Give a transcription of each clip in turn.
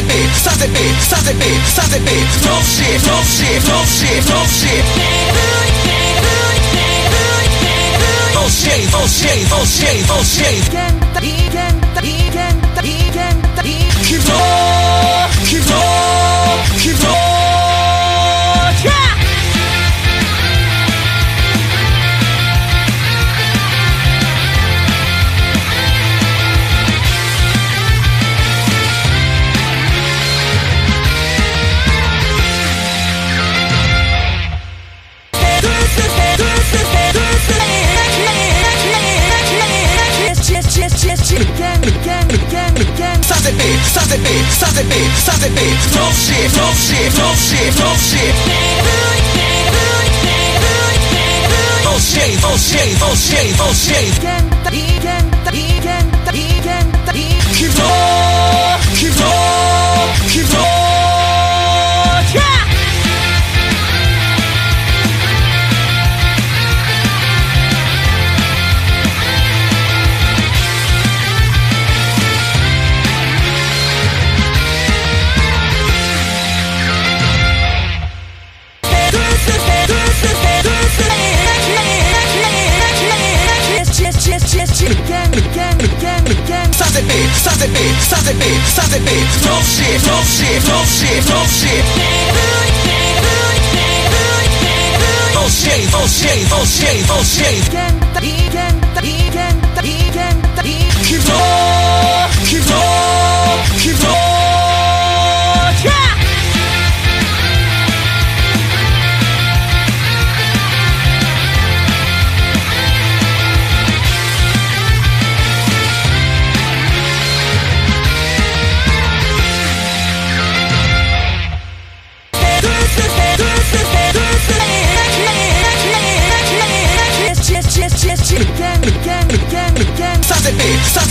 it be, size it be, size it be, size it be. Top shit, top shit, top shit, don't Oh shit, oh shit, oh shit, oh shit. Keep on. Big, ça c'est big, ça c'est big. Talk shit, talk shit, talk shit, talk shit. Oh shit, oh shit, oh shit, oh shit. Keep on, Talk shit, talk shit, talk shit, talk shit. Oh shit. Keep on, keep on, keep on.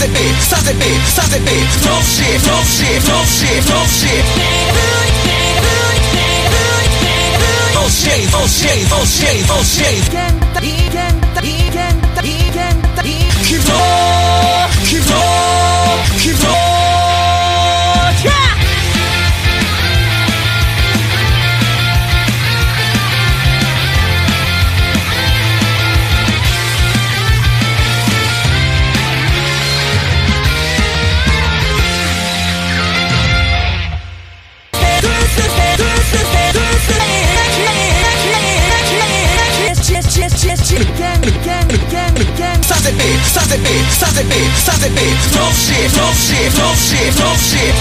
C'est big, ça c'est big. Talk shit, shit, shit, shit. Oh shit, oh shit, oh shit, shit. Big, ça c'est big, ça c'est big. Talk shit, talk shit, talk shit, talk shit.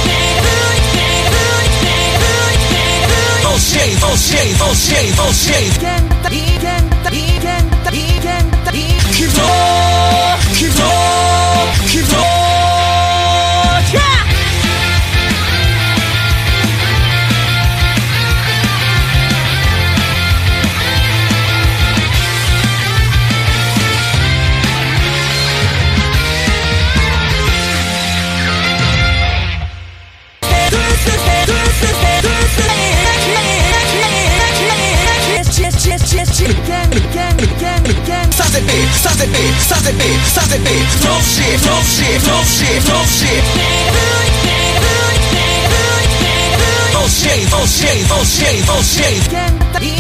Oh shit, oh shit, oh shit, oh shit. Keep Big, ça c'est big, ça c'est big, ça c'est big. Talk shit, talk shit, talk shit, talk shit. Oh shit, oh shit, oh shit, oh shit.